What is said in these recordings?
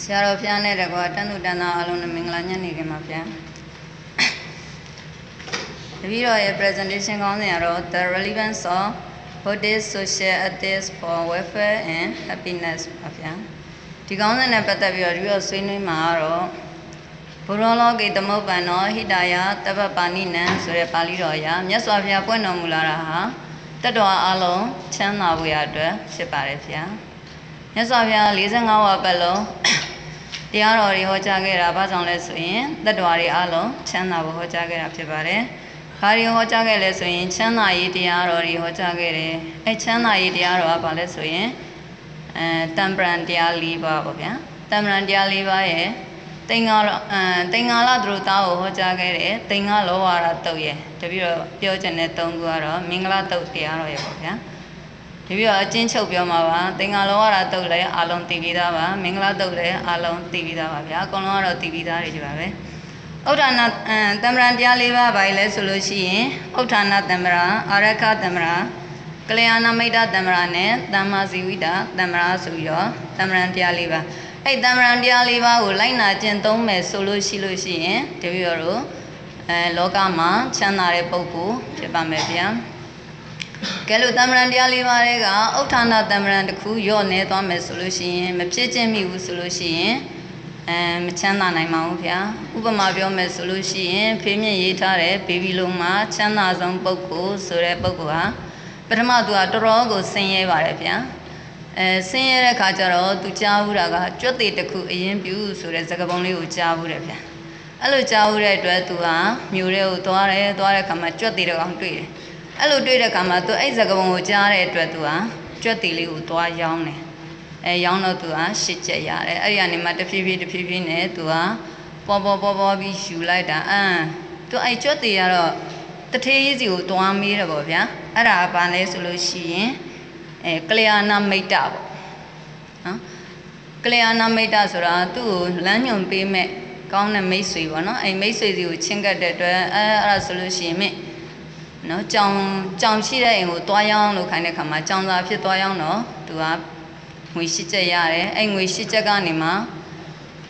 ဆရာတော်ဘုရားနဲ့တကွာတန်သူတန်သားအလုံးနဲ့မင်္ဂလာညနေခင်းပါဗျာတပည့်တော်ရဲ့ presentation ကောင်းစဉ်ကတော့ the relevance of Buddhist social ethics for welfare and happiness ပါဗျာဒီကောင်းစဉ်နဲ့ပတ်သက်ပြီးတော့တပည့်တော်ဆွေးနွေးမှာကတော့ဘုရောလောကိသမုပ္ပန်တော်ဟိတယတပ္ပပါဏိနံဆိုတဲ့ပါဠိတော်အရာမြတ်စွာဘုရားပွင့်တော်မူလာတာဟာတတ္တဝါအလုံးချမ်းသာဖို့ရအတွက်ဖြစ်ပါတယ်ဗျာမြတ်စွာဘုရား45ဝါပတ်လုံး တရားတော်တွေဟောကြားခဲ့တာဘာကြောင့်လဲဆိုရင်တတ္တဝါတွေအလုံးချမ်းသာဖို့ဟောကြားခဲ့တာဖြစ်ပါတယ်။ဘာတွေဟောကြားခဲ့လဲဆိုရင်ချမ်းသာရေးတရားတော်တွေဟောကြားခဲ့တယ်။အဲချမ်းသာရေးတရားတော်ကဘာလဲဆိုရင်အဲတံပရံတရား၄ပါးပေါ့ဗျာ။တံပရံတရား၄ပါးရဲ့တင်္ဂါအဲတင်္ဂါလသူတို့သားကိုဟောကြားခဲ့တယ်။တင်္ဂါလောဝါရတုတ်ရဲ့တပြီးတော့ပြောချင်တဲ့၃ခုကတော့မင်္ဂလာတုတ်တရားတော်ရဲ့ပေါ့ဗျာ။ ဒီပြီးတော့အချင်းချုပ်ပြောမှာပါသင်္ကာလောရတာတုတ်လည်းအလုံးသိပြီးသားပါမင်္ဂလာတုတ်လည်းအလုံးသိပြီးသားပါဗျာအကုန်လုံးကတော့သိပြီးသားတွေကြပါပဲဥဒ္ဒနာတမ္မရံတရား၄ပါးပါလဲဆိုလို့ရှိရင်ဥဋ္ဌာဏတမ္မရာအာရခတမ္မရာကလျာဏမိတ်တတမ္မရာနဲ့သမ္မာဇီဝိတတမ္မရာဆိုပြီးတော့တမ္မရံတရား၄ပါးအဲ့တမ္မရံတရား၄ပါးကိုလိုက်နာကျင့်သုံးမယ်ဆိုလို့ရှိလို့ရှိရင်တပည့်တော်တို့အဲလောကမှာချမ်းသာတဲ့ပုဂ္ဂိုလ်ဖြစ်ပါမယ်ဗျာ ကဲလို့တမ္မရံတရားလေးပါးတွေကဥဋ္ဌာဏတမ္မရံတစ်ခုညော့နေသွားမယ်ဆိုလို့ရှိရင်မဖြစ်ခြင်းမိဘူးဆိုလို့ရှိရင်အဲမချမ်းသာနိုင်ပါဘူးဗျာဥပမာပြောမယ်ဆိုလို့ရှိရင်ဖေးမြင့်ရေးထားတဲ့ဘေဘီလုံးမှာချမ်းသာဆုံးပုဂ္ဂိုလ်ဆိုတဲ့ပုဂ္ဂိုလ်ဟာပထမသူကတော်တော်ကိုဆင်းရဲပါတယ်ဗျာအဲဆင်းရဲတဲ့ခါကျတော့သူကြားဘူးတာကကြွက်သေးတစ်ခုအရင်ပြူဆိုတဲ့စကားပုံလေးကိုကြားဘူးတယ်ဗျာအဲ့လိုကြားဘူးတဲ့အတွက်သူကမြို့ထဲကိုသွားတယ်သွားတဲ့ခါမှာကြွက်သေးတဲ့ကောင်တွေ့တယ် အဲ့လိုတွေ့တဲ့အခါမှာသူအဲ့စကပုံကိုကြားတဲ့အတွက်သူဟာကြွက်တီလေးကိုသွားရောင်းတယ်အဲရောင်းတော့သူဟာရှစ်ချက်ရတယ်အဲ့ဒီကနေမှတဖြည်းဖြည်းတဖြည်းဖြည်းနဲ့သူဟာပေါ်ပေါ်ပေါ်ပေါ်ပြီးယူလိုက်တာအမ်သူအဲ့ကြွက်တီကတော့တထေးကြီးစီကိုသွားမေးတယ်ပေါ့ဗျာအဲ့ဒါဘာလဲဆိုလို့ရှိရင်အဲကလျာဏမိတ်တပေါ့နော်ကလျာဏမိတ်တဆိုတာသူ့ကိုလမ်းညွန်ပေးမဲ့ကောင်းတဲ့မိတ်ဆွေပေါ့နော်အဲ့မိတ်ဆွေစီကိုချင်းကပ်တဲ့အတွက်အဲအဲ့ဒါဆိုလို့ရှိရင်မြင့် နော်ကြောင်ကြောင်ရှိတဲ့အိမ်ကိုတွားရောင်းလို့ခိုင်းတဲ့ခါမှာကြောင်သာဖြစ်တွားရောင်းတော့သူကငွေရှစ်ချက်ရတယ်အဲ့ငွေရှစ်ချက်ကနေမှ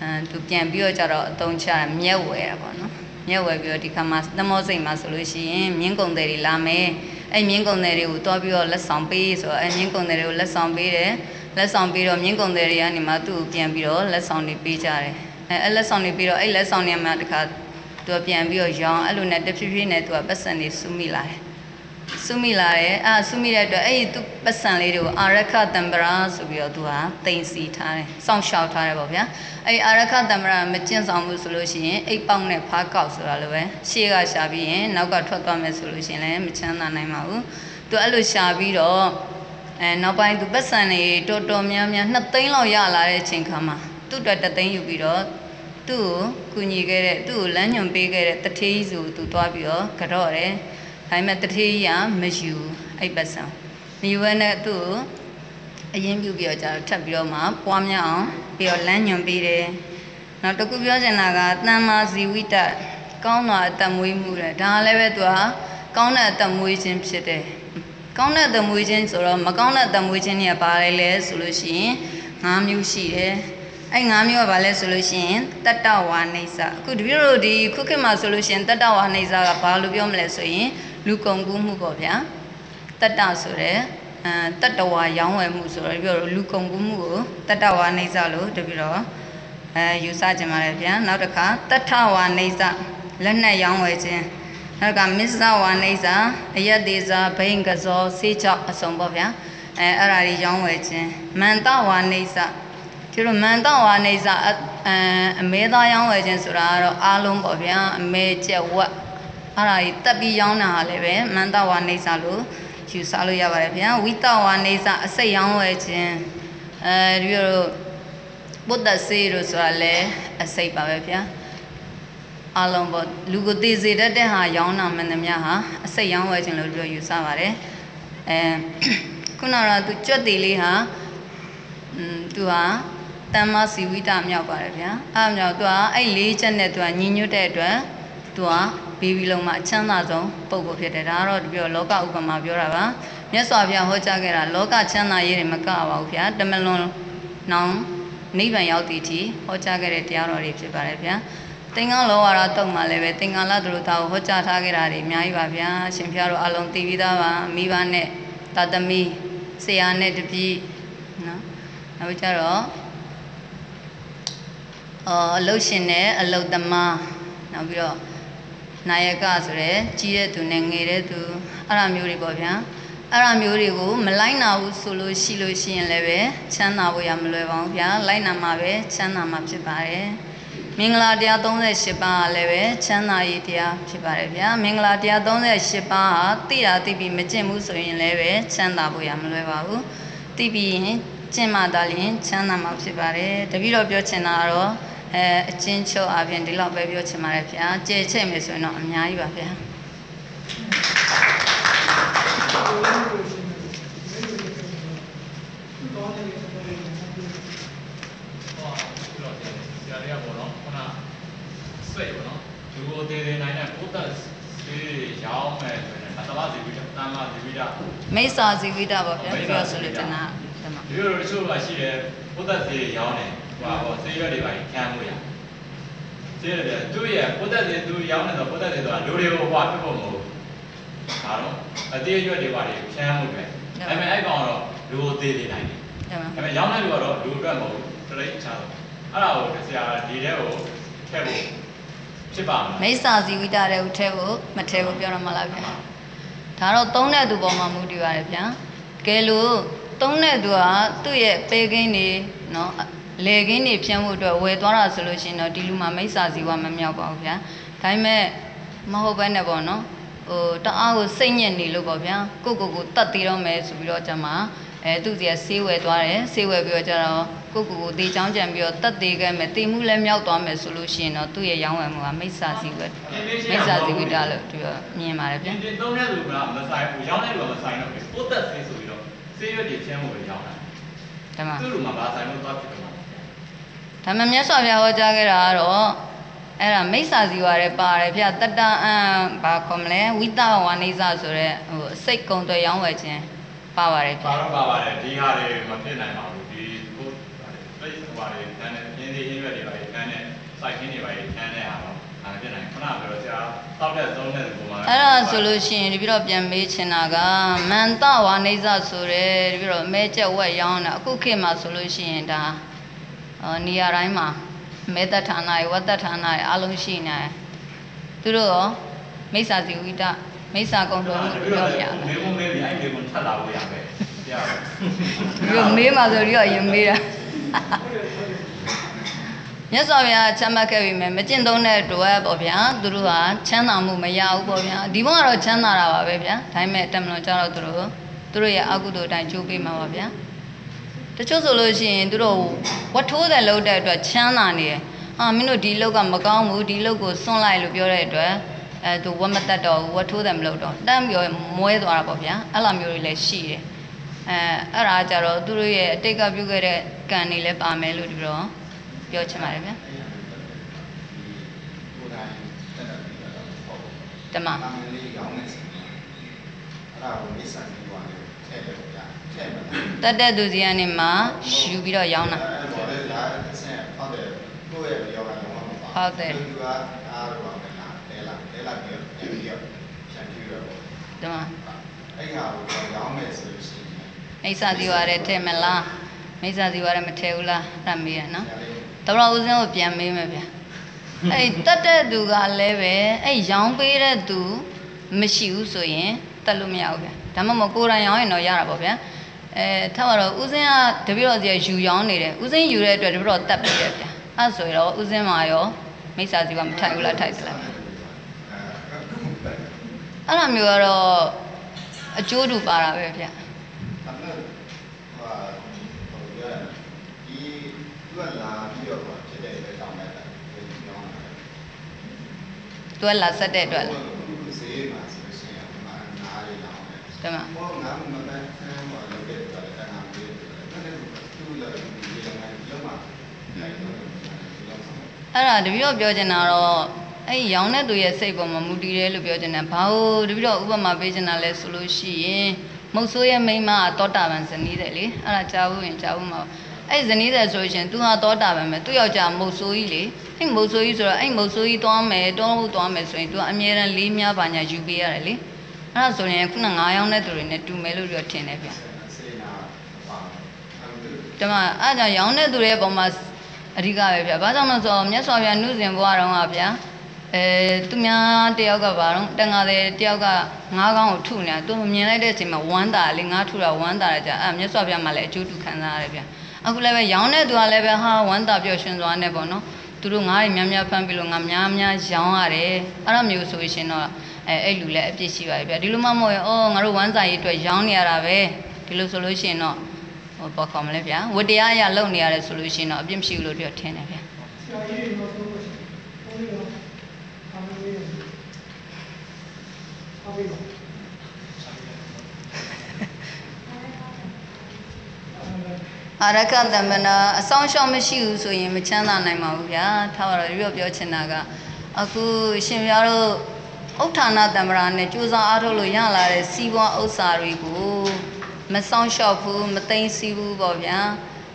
အဲသူပြန်ပြီးတော့ကြတော့အတုံးချတာမြက်ဝယ်တာပေါ့နော်မြက်ဝယ်ပြီးတော့ဒီခါမှာသမောစိတ်မှာဆိုလို့ရှိရင်မြင်းကုံတယ်တွေလာမယ်အဲ့မြင်းကုံတယ်တွေကိုတွားပြီးတော့လက်ဆောင်ပေးဆိုတော့အဲ့မြင်းကုံတယ်တွေကိုလက်ဆောင်ပေးတယ်လက်ဆောင်ပေးတော့မြင်းကုံတယ်တွေကနေမှသူ့ကိုပြန်ပြီးတော့လက်ဆောင်တွေပေးကြတယ်အဲအဲ့လက်ဆောင်တွေပြီးတော့အဲ့လက်ဆောင်တွေမှာတခါ သူကပြန်ပြီးတော့ရောင်းအဲ့လိုနဲ့တဖြည်းဖြည်းနဲ့သူကပတ်စံတွေစုမိလာတယ်စုမိလာတယ်အာစုမိတဲ့အတွက်အဲ့ဒီသူပတ်စံလေးတွေကိုအာရခတံပရာဆိုပြီးတော့သူဟာတင်စီထားတယ်စောင့်ရှောက်ထားတယ်ပေါ့ဗျာအဲ့ဒီအာရခတံပရာမကျင့်ဆောင်ဘူးဆိုလို့ရှိရင်အိတ်ပေါက်နဲ့ဖားကောက်ဆိုတာလိုပဲရှေ့ကရှာပြီးရင်နောက်ကထွက်သွားမယ်ဆိုလို့ရှိရင်လည်းမချမ်းသာနိုင်ပါဘူးသူအဲ့လိုရှာပြီးတော့အဲနောက်ပိုင်းသူပတ်စံတွေတော်တော်များများ2သိန်းလောက်ရလာတဲ့အချိန်ခါမှာသူ့အတွက်3သိန်းယူပြီးတော့ သူ့ကိုကူညီခဲ့တဲ့သူ့ကိုလမ်းညွန်ပေးခဲ့တဲ့တထေးကြီးဆိုသူသွားပြီးတော့ကြော့တယ်ဒါပေမဲ့တထေးကြီးကမယူအဲ့ပတ်စံမယူဘဲနဲ့သူ့ကိုအရင်ပြုပြီးတော့ကြာထပ်ပြီးတော့မှပွားများအောင်ပြီးတော့လမ်းညွန်ပေးတယ်နောက်တစ်ခုပြောချင်တာကတမ္မာဇီဝိတကောင်းတာအတမွေးမှုတဲ့ဒါလည်းပဲသူကကောင်းတဲ့အတမွေးခြင်းဖြစ်တယ်ကောင်းတဲ့အတမွေးခြင်းဆိုတော့မကောင်းတဲ့အတမွေးခြင်းတွေကဘာလဲလဲဆိုလို့ရှိရင်၅မျိုးရှိတယ် အဲ့၅မျိုးကဘာလဲဆိုလို့ရှိရင်တတ္တဝါနေဆအခုတပည့်တို့ဒီခုခေတ်မှာဆိုလို့ရှိရင်တတ္တဝါနေဆကဘာလို့ပြောမလဲဆိုရင်လူကုန်ကူးမှုပေါ့ဗျာတတ္တဆိုတဲ့အဲတတ္တဝါရောင်းဝယ်မှုဆိုတော့တပည့်တို့လူကုန်ကူးမှုကိုတတ္တဝါနေဆလို့တပည့်တော့အဲယူဆကြမှာလေဗျာနောက်တစ်ခါတထဝါနေဆလက်နဲ့ရောင်းဝယ်ခြင်းနောက်ကမစ္စဝါနေဆအယက်သေးစာဘိန်ကစောဆေးချောက်အစုံပေါ့ဗျာအဲအဲ့ဒါကြီးရောင်းဝယ်ခြင်းမန္တဝါနေဆ ကျတော့မန်တော့ဝါနေစာအအမဲသားရောင်းဝယ်ခြင်းဆိုတာကတော့အားလုံးပေါ့ဗျာအမဲကျက်ဝက်အဲ့ဒါကြီးတက်ပြီးရောင်းတာဟာလည်းပဲမန်တော့ဝါနေစာလို့ယူဆလို့ရပါတယ်ဗျာဝိတဝါနေစာအစိတ်ရောင်းဝယ်ခြင်းအဲဒီလိုဘုဒ္ဓစေလို့ဆိုတာလည်းအစိတ်ပါပဲဗျာအလုံးပေါ့လူကိုသိစေတတ်တဲ့ဟာရောင်းတာမှန်သမျှဟာအစိတ်ရောင်းဝယ်ခြင်းလို့ပြောယူဆပါတယ်အဲခုနကတော့သူကြွက်တီလေးဟာอืมသူဟာ တမ္မစီဝိတမြောက်ပါတယ်ဗျာအဲ့မြောက်သူကအဲ့လေးချက်နဲ့သူကညီညွတ်တဲ့အတွက်သူကဘေဘီလုံးမှာအချမ်းသာဆုံးပုံကိုဖြစ်တယ်ဒါကတော့ဒီပြောလောကဥပမာပြောတာပါမြတ်စွာဘုရားဟောကြားခဲ့တာလောကချမ်းသာရေးတွေမကပါဘူးဗျာတမလွန်နောင်နိဗ္ဗာန်ရောက်သည့်အထိဟောကြားခဲ့တဲ့တရားတော်တွေဖြစ်ပါတယ်ဗျာသင်္ကန်းလောဝါဒတုံမှာလည်းပဲသင်္ကန်းလသူတို့သားကိုဟောကြားထားခဲ့တာတွေအများကြီးပါဗျာရှင်ဖျားတို့အလုံးသိပြီးသားပါမိဘနဲ့တာသမီဆရာနဲ့တပည့်နော်နောက်ကြတော့ အော်အလုတ်ရှင်နဲ့အလုတ်သမားနောက်ပြီးတော့နာယကဆိုရဲကြီးတဲ့သူနဲ့ငယ်တဲ့သူအဲ့လိုမျိုးတွေပေါ့ဗျာအဲ့လိုမျိုးတွေကိုမလိုက်နာဘူးဆိုလို့ရှိလို့ရှိရင်လည်းပဲချမ်းသာဖို့ရမလွယ်ပါဘူးဗျာလိုက်နာမှာပဲချမ်းသာမှာဖြစ်ပါတယ်မင်္ဂလာတရား38ပါးကလည်းပဲချမ်းသာရေးတရားဖြစ်ပါတယ်ဗျာမင်္ဂလာတရား38ပါးဟာသိတာသိပြီးမကျင့်ဘူးဆိုရင်လည်းပဲချမ်းသာဖို့ရမလွယ်ပါဘူးသိပြီးရင်ကျင့်မှသာလျှင်ချမ်းသာမှာဖြစ်ပါတယ်တပည့်တော်ပြောချင်တာကတော့ အဲအချင်းချုပ်အပြင်ဒီလောက်ပဲပြောချင်ပါတယ်ဗျာကြဲချက်မယ်ဆိုရင်တော့အများကြီးပါဗျာဟောပြီးတော့ဆရာတွေကပေါ့နော်ခုနစိတ်ပေါ့နော်လူကိုတည်တည်နိုင်တဲ့ဘုဒ္ဓစေရောင်းမယ်ဆိုရင်သဘာဝဇီဝိတတန်ခါဇီဝိတမိစ္ဆာဇီဝိတပါဗျာပြောဆိုလို့တနာဓမ္မဒီလိုတချို့ကရှိတယ်ဘုဒ္ဓစေရောင်းတယ် ဟိုဟောစေရွက်တွေပါခံမှုရစေရတယ်သူရဲ့ဘုဒ္ဓစေသူရောင်းတယ်ဆိုဘုဒ္ဓစေဆိုတာလူတွေကိုဟွာဖြစ်ဖို့မဟုတ်ဘူးဒါတော့အသေးရွက်တွေပါတွေခံမှုပဲဒါပေမဲ့အဲ့ကောင်တော့လူကိုတည်တည်နိုင်တယ်ဓမ္မဒါပေမဲ့ရောင်းတဲ့လူကတော့လူအတွက်မဟုတ်ဘူးတရိတ်ချာတော့အဲ့ဒါကိုဆရာဒီထဲကိုထည့်ဖို့ဖြစ်ပါမလားမိစ္ဆာဇီဝိတတဲ့ဥထဲကိုမထဲဘူးပြောရမှာလားဗျာဒါတော့သုံးတဲ့သူပေါ်မှာမူတည်ပါတယ်ဗျာကဲလို့သုံးတဲ့သူကသူ့ရဲ့ပေကင်းနေနော် လေကင်းနေဖြန့်ဖို့အတွက်ဝယ်သွားတာဆိုလို့ရှိရင်တော့ဒီလူမှာမိစ္ဆာဇီဝမမြောက်ပါဘူးဗျာဒါပေမဲ့မဟုတ်ဘဲနဲ့ပေါ့နော်ဟိုတအားကိုစိတ်ညစ်နေလို့ပေါ့ဗျာကိုကိုကိုတတ်သေးတော့မယ်ဆိုပြီးတော့ကျမအဲသူ့စီကဆေးဝယ်သွားတယ်ဆေးဝယ်ပြီးတော့ကျတော့ကိုကိုကိုတေချောင်းကြံပြီးတော့တတ်သေးခဲ့မယ်တေမှုလည်းမြောက်သွားမယ်ဆိုလို့ရှိရင်တော့သူ့ရဲ့ရောင်းဝယ်မှုကမိစ္ဆာဇီဝမိစ္ဆာဇီဝိတလို့ဒီတော့မြင်ပါတယ်ပြဗျာင်းပြင်းသုံးတဲ့လူကမဆိုင်ဘူးရောင်းတဲ့လူကမဆိုင်တော့ဘူးပိုးသက်ဆေးဆိုပြီးတော့ဆေးရွက်တွေဖြန်းဖို့ပဲရောင်းတာဓမ္မသူ့လူမှာဘာဆိုင်လို့သွားဖြစ်တယ် မှာဓမ္မမြတ်စွာဘုရားဟောကြားခဲ့တာကတော့အဲ့ဒါမိစ္ဆာဇီဝရဲပါတယ်ဗျာတတအံဘာခေါ်မလဲဝိတဝါနိစ္စဆိုတဲ့ဟိုစိတ်ကုံတွေရောင်းဝယ်ခြင်းပါပါတယ်ဗျာပါတော့ပါပါတယ်ဒီဟာတွေမဖြစ်နိုင်ပါဘူးဒီကိုပြိဿဘာတွေတန်းတဲ့ပြင်းသေးရင်းရွက်တွေပါတန်းတဲ့စိုက်ခင်းတွေပါတန်းတဲ့ဟာတော့ဒါဖြစ်နိုင်ခုနကပြောဆရာတောက်တဲ့သုံးတဲ့ပုံမှာအဲ့ဒါဆိုလို့ရှိရင်ဒီပြီးတော့ပြန်မေးချင်တာကမန္တဝါနိစ္စဆိုတဲ့ဒီပြီးတော့မဲကျက်ဝက်ရောင်းတာအခုခေတ်မှာဆိုလို့ရှိရင်ဒါအော် နေရာတိုင်းမှာမဲသက်ဌာနတွေဝက်သက်ဌာနတွေအလုံးရှိနေတယ်သူတို့ရောမိစ္ဆာဇီဝိတမိစ္ဆာကုံတော်မှုလို့ပြောပြရတယ်မေးဖို့မေးပြီးအဲ့မေးဖို့ထပ်လာဖို့ရပဲဆရာဒီလိုမေးမှဆိုပြီးတော့ရင်မေးတာမြတ်စွာဘုရားချမ်းတ်ခဲ့ပြီမယ်မကျင့်သုံးတဲ့အတွက်ပေါ့ဗျာသူတို့ကချမ်းသာမှုမရဘူးပေါ့ဗျာဒီဘုံကတော့ချမ်းသာတာပါပဲဗျာဒါပေမဲ့တမလွန်ကြတော့သူတို့သူတို့ရဲ့အကုသိုလ်အတိုင်းကြိုးပေးမှာပါဗျာ တချို့ဆိုလို့ရှိရင်သူတို့ဝတ်ထိုးတယ်လို့တဲ့အတွက်ချမ်းသာနေတယ်အာမင်းတို့ဒီလောက်ကမကောင်းဘူးဒီလောက်ကိုစွန့်လိုက်လို့ပြောတဲ့အတွက်အဲသူဝတ်မတက်တော့ဘူးဝတ်ထိုးတယ်မလုပ်တော့တမ်းပြောမွဲသွားတာပေါ့ဗျာအဲ့လိုမျိုးတွေလည်းရှိတယ်အဲအဲ့ဒါကြတော့သူတို့ရဲ့အတိတ်ကပြုခဲ့တဲ့ကံတွေလည်းပါမယ်လို့ဒီတော့ပြောချင်ပါတယ်ဗျာတမတမန်လေးရောင်းနေစီအဲ့ဒါကိုမိစ္ဆာကြီးပါလေထည့်တယ်ဗျာထည့်မှာ တတ်တဲ့သူစီကနေမှယူပြီးတော့ရောင်းတာအဲ့ဒါလည်းဒါအဆင်ဟုတ်တယ်ကိုယ့်ရဲ့ရောင်းတာတော့မပါဟုတ်တယ်သူကအားတော့ပဲလားလဲလားလဲလားပြီးတော့ပြန်ပြီးတော့ဖြန့်ပြရတော့တမအဲ့ဟာကိုရောင်းမယ်ဆိုလို့ရှိရင်မိစ္ဆာစီဝါရဲထဲမလားမိစ္ဆာစီဝါရဲမထဲဘူးလားအဲ့ဒါမေးရနော်ဆရာလေးတော်တော်ဦးစင်းကိုပြန်မေးမယ်ဗျာအဲ့တတ်တဲ့သူကလည်းပဲအဲ့ရောင်းပေးတဲ့သူမရှိဘူးဆိုရင်တက်လို့မရဘူးဗျာ ဒါမှမဟုတ်ကိုယ်တိုင်ရောင်းရင်တော့ရတာပေါ့ဗျာအဲထားပါတော့ဦးစင်းကတပည့်တော်စီကယူရောင်းနေတယ်ဦးစင်းယူတဲ့အတွက်တပည့်တော်တက်ပြီးတယ်ဗျာအဲ့ဆိုရင်တော့ဦးစင်းမှာရောမိစ္ဆာစီကမထိုက်ဘူးလားထိုက်သလားအဲ့လိုမျိုးကတော့အကျိုးတူပါတာပဲဗျအဲ့ဒါဟာဟိုပြောရဒီသူကလာပြီးတော့ဖြစ်တဲ့အတွက်တောင်းလိုက်တာဒီရောင်းတာသူကလာဆက်တဲ့အတွက်လား ဈေးမှာဆိုလို့ရှိရင်မှာနားလေးလောင်း တယ်တမဘောငါမမပဲဆမ်းပါလို့တဲ့တယ်တနာပြေးတယ်ဒါလည်းသူ့လည်းဒီလိုငါလုံးမလိုက်တော့လုံးမအဲ့ဒါတပည့်တော်ပြောချင်တာတော့အဲ့ဒီရောင်းတဲ့သူရဲ့စိတ်ပေါ်မှာမူတည်တယ်လို့ပြောချင်တယ်ဘာလို့တပည့်တော်ဥပမာပေးချင်တာလဲဆိုလို့ရှိရင်မုတ်ဆိုးရဲ့မိန်းမကတောတာပန်ဇနီးတယ်လေအဲ့ဒါကြားဘူးရင်ကြားဘူးမှာအဲ့ဇနီးတဲ့ဆိုလို့ရှရင် तू ဟာသောတာပန်ပဲသူ့ယောက်ျားမုတ်ဆိုးကြီးလေအဲ့မုတ်ဆိုးကြီးဆိုတော့အဲ့မုတ်ဆိုးကြီးသွားမယ်တောလို့သွားမယ်ဆိုရင် तू အမြဲတမ်းလေးများပါညာယူပေးရတယ်လေ အဲ့ဒါဆိုရင်ခုနငါးယောက်နဲ့သူတွေနဲ့တူမယ်လို့ပြောထင်တယ်ဗျစေနာပါအဲ့ဒါဒီမှာအဲ့ဒါကြောင့်ရောင်းတဲ့သူတွေရဲ့ပုံမှာအဓိကပဲဗျာဘာကြောင့်လဲဆိုတော့မြတ်စွာဘုရားနှုစဉ်ဘွားတော်ကဗျာအဲသူများတယောက်ကဘာတော့တန်ဃာတဲ့တယောက်ကငါးကောင်းကိုထုနေတာသူမမြင်လိုက်တဲ့အချိန်မှာဝမ်းတာလေငါထုတာဝမ်းတာတယ်ကြာအဲ့မြတ်စွာဘုရားမှလည်းအကျိုးတူခံစားရတယ်ဗျာအခုလည်းပဲရောင်းတဲ့သူကလည်းပဲဟာဝမ်းတာပျော်ရွှင်သွားနေပေါ့နော်သူတို့ငါးတွေများများဖမ်းပြီးလို့ငါများများရောင်းရတယ်အဲ့လိုမျိုးဆိုရှင်တော့ အဲအဲ့လူလည်းအပြစ်ရှိပါပြီဗျာဒီလိုမှမဟုတ်ရင်အော်ငါတို့ဝမ်းစာရေးအတွက်ရောင်းနေရတာပဲဒီလိုဆိုလို့ရှိရင်တော့ဟိုပေါ့ခေါ်မလဲဗျာဝတရားအရလုံနေရတယ်ဆိုလို့ရှိရင်တော့အပြစ်မရှိဘူးလို့ပြောထင်တယ်ဗျာဆရာကြီးတွေတော့ပြောလို့ရှိရင်ဘုန်းကြီးတို့အာမေးရအာမေးပါအာရကတမနာအဆောင်ရှောက်မရှိဘူးဆိုရင်မချမ်းသာနိုင်ပါဘူးဗျာထားပါတော့ရွတ်ပြောချင်တာကအခုရှင်ပြားတို့ ဥဋ္ဌာဏတမရာနဲ့ကြိုးစားအားထုတ်လို့ရလာတဲ့စီးပွားဥစ္စာတွေကိုမဆောင်ရှောက်ဘူးမသိမ့်စီဘူးပေါ့ဗျာ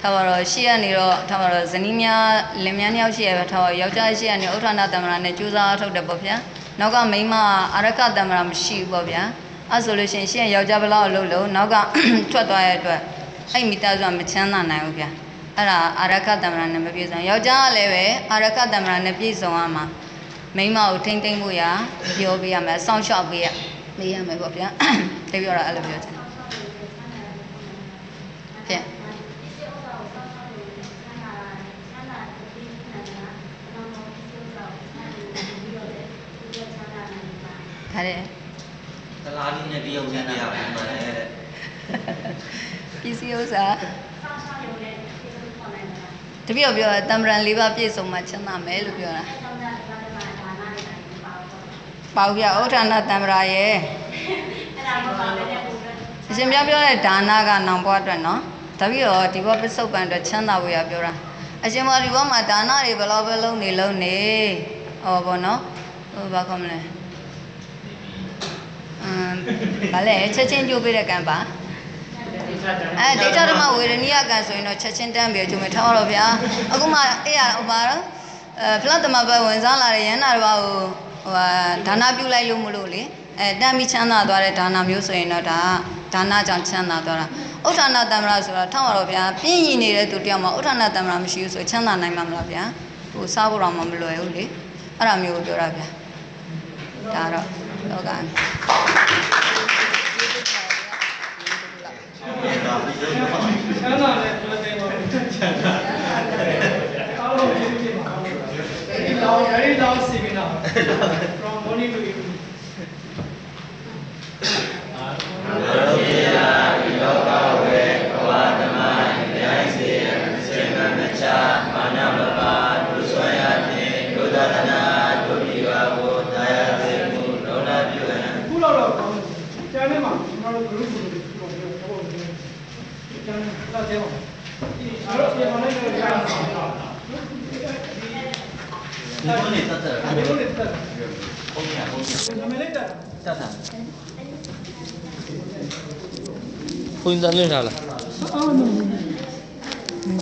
ထားပါတော့ရှေ့ကနေတော့ထားပါတော့ဇနီးများလင်မယားနှစ်ယောက်ရှိရပဲထားပါယောက်ျားရှေ့ကနေဥဋ္ဌာဏတမရာနဲ့ကြိုးစားအားထုတ်တယ်ပေါ့ဗျာနောက်ကမိန်းမအာရကတမရာမရှိဘူးပေါ့ဗျာအဲ့ဆိုလို့ရှိရင်ရှေ့ယောက်ျားဘလောက်အလုပ်လို့နောက်ကထွက်သွားရတဲ့အတွက်အဲ့မိသားစုကမချမ်းသာနိုင်ဘူးဗျာအဲ့ဒါအာရခတမရနဲ့မပြည့်စုံယောက်ျားကလည်းပဲအာရခတမရနဲ့ပြည့်စုံရမှာ မိန်းမကိုထိမ့်သိမ့်ဖို့ရပြောပေးရမယ်စောင့်ရှောက်ပေးရပေးရမယ်ပေါ့ဗျာတပြောတာအဲ့လိုပြောချင်တယ်ဖြင့်ဒါတဲ့တလားလေးနဲ့တယောက်ချင်းပြရပါမယ်တဲ့ပစ္စည်းဥစ္စာတပြောပြောတမရန်၄ပါးပြည့်စုံမှချမ်းသာမယ်လို့ပြောတာ ပါဘူးပြဩဌာဏတမရာရဲ့အရှင်ပြောပြောတဲ့ဒါနကနောင်ဘွားအတွက်နော်တပည့်တော်ဒီဘောပစ္စုပန်အတွက်ချမ်းသာဖို့ရပြောတာအရှင်မောဒီဘောမှာဒါနတွေဘယ်လောက်ပဲလုံးနေလုံးနေဟောဘောနော်ဟိုဘာခေါ်မလဲအမ်ဗာလဲချက်ချင်းကြိုးပေးတဲ့ကံပါအဲဒိဋ္ဌဓမ္မဝေရဏိယကံဆိုရင်တော့ချက်ချင်းတန်းပြီးကျုံမထားတော့ဗျာအခုမှအေးရဟိုပါတော့အဲဖလတ်တမဘဝင်စားလာတဲ့ရဟန္တာတစ်ပါးကို ဟိုဟာဒါနပြုလိုက်လို့မလို့လေအဲတန်းပြီးချမ်းသာသွားတဲ့ဒါနမျိုးဆိုရင်တော့ဒါဒါနကြောင့်ချမ်းသာသွားတာဥဋ္ဌာဏတမ္မရာဆိုတာထောက်ရတော့ဗျာပြင်းရည်နေတဲ့သူတယောက်မှာဥဋ္ဌာဏတမ္မရာမရှိဘူးဆိုချမ်းသာနိုင်မှာမလားဗျာဟိုစားဖို့တော့မလွယ်ဘူးလေအဲ့ဒါမျိုးကိုပြောတာဗျာဒါတော့လောကဆန္ဒနဲ့ပြောတယ်ပါဆန္ဒအားလုံးပြည့်ပြည့်ပါဒီတော့အဲဒီတော့စီမီနာ from morning to evening ခုတော့တော့ကောင်းတယ်ကျန်နေမှာကျွန်တော်တို့ group ကိုပြောပြောတော့ကျန်လာတယ်ပါဒီအားလုံးပြန်မလိုက်တော့ကြာတာဒီလိုနဲ့တ တ်တယ်ဒီလိုနဲ့တက်ဟုတ်ကဲ့